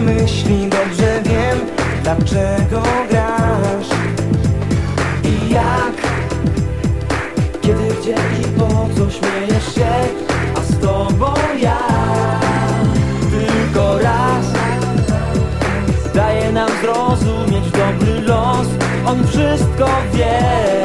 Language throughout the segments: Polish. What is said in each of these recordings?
myśli Dobrze wiem, dlaczego grasz. I jak? Kiedy, gdzie i po co śmiejesz się A z tobą ja. Tylko raz. Daje nam zrozumieć dobry los. On wszystko wie.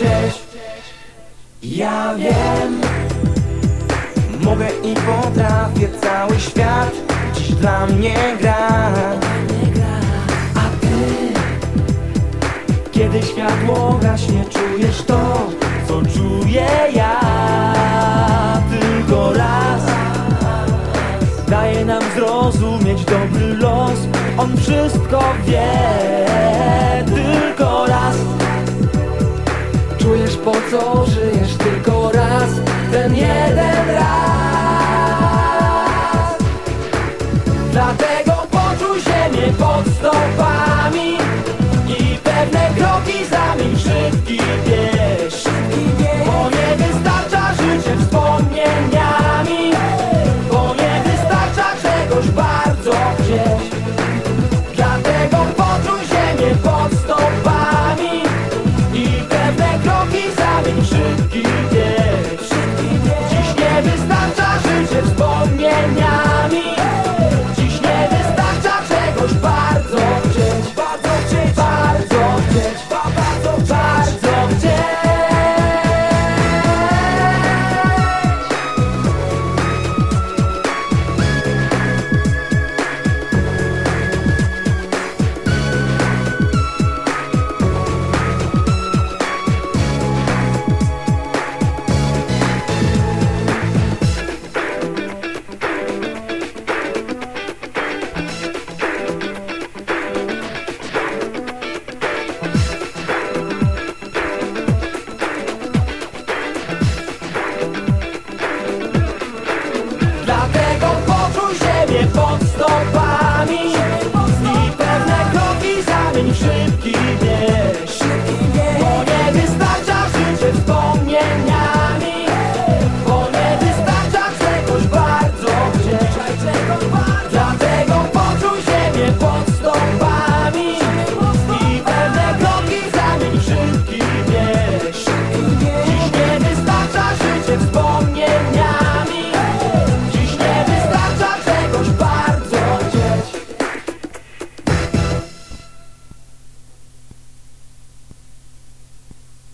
Chcieć Ja wiem. Mogę i potrafię cały świat Dziś dla mnie gra. A ty? Kiedy światło gaśnie czujesz to Co czuję ja. Tylko raz. Daje nam zrozumieć dobry los. On wszystko wie. Tylko raz po co żyjesz tylko raz Ten jeden raz. Dlatego poczuj ziemię pod stopami I pewne kroki zamień szybki bieg